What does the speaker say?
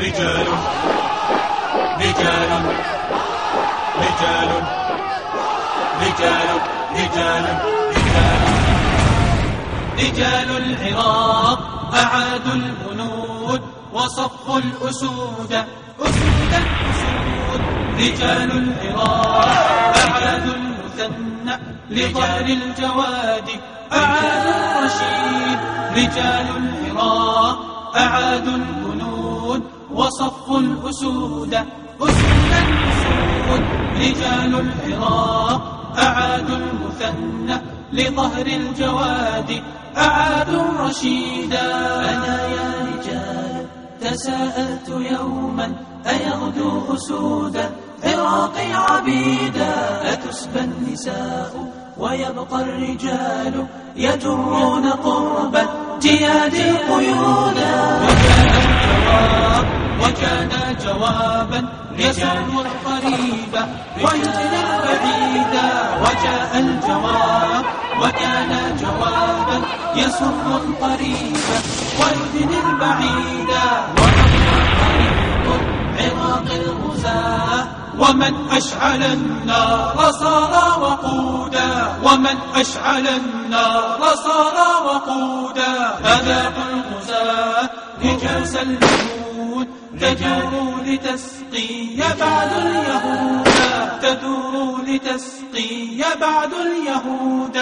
رجال رجال رجال رجال رجال رجال. رجال العراق أعادوا الهنود وصفوا الأسود أسود أسود رجال العراق أعادوا المثنى لظهر الجواد. أعادوا الرشيد رجال العراق أعادوا الهنود. وصفوا الأسود أسود أسود رجال العراق أعادوا المثنى لظهر الجواد أعادوا رشيدا أنا يا رجال تساءلت يوما أيغدو أسودا عراقي عبيدا أتسبى النساء ويبقى الرجال يجرون قرب جياد قيودا جوابا يسر القريب ويجلي البعيد. وجاء الجواب وكان جوابا يسر القريب ويدني البعيد. عراق الغزاة ومن أشعل النار صار وقودا. ومن أشعل النار صار وقودا. أذاق الغزاة رجاس الجنود تجور لتسقي بعد اليهود. تدور لتسقي بعد اليهود.